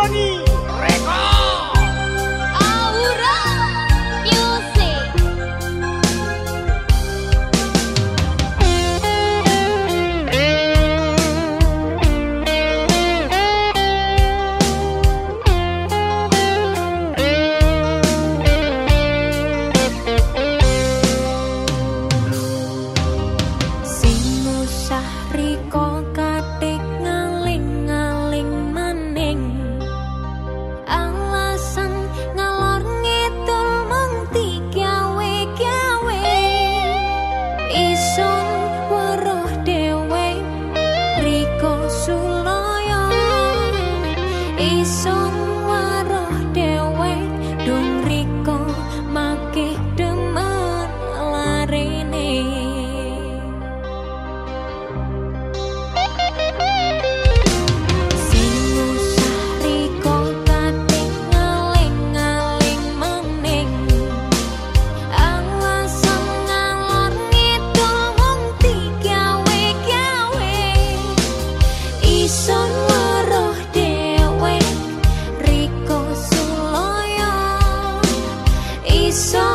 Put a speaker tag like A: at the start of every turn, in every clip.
A: Money.
B: so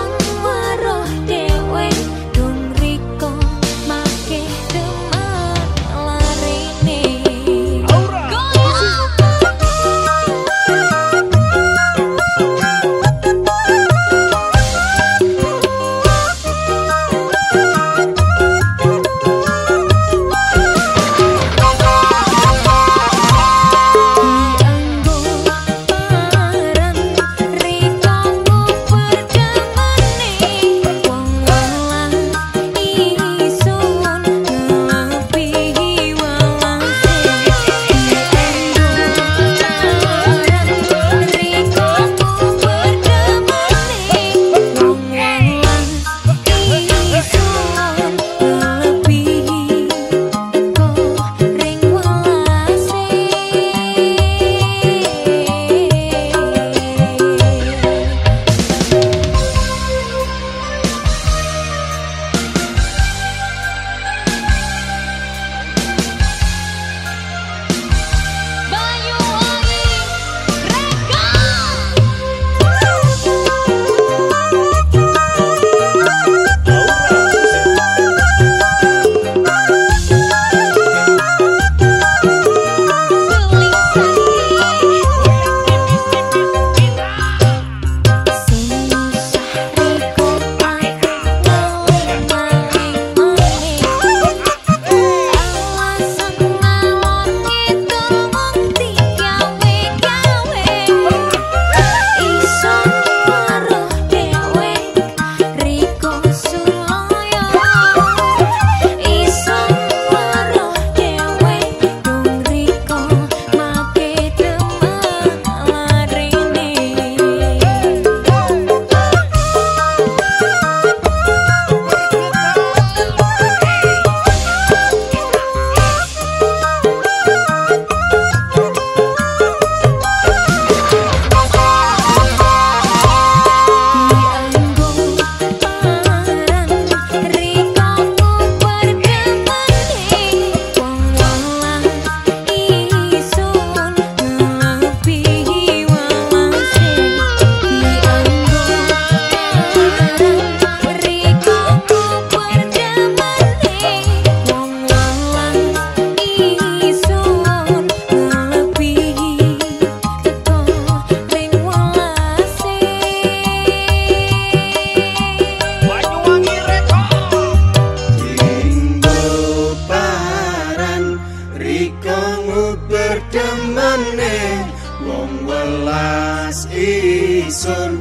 A: ison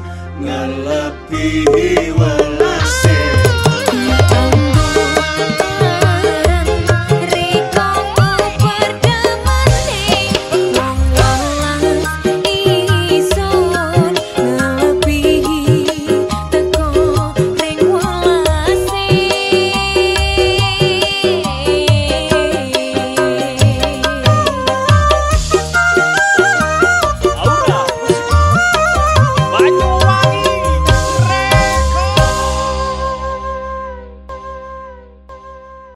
A: ngalepi wali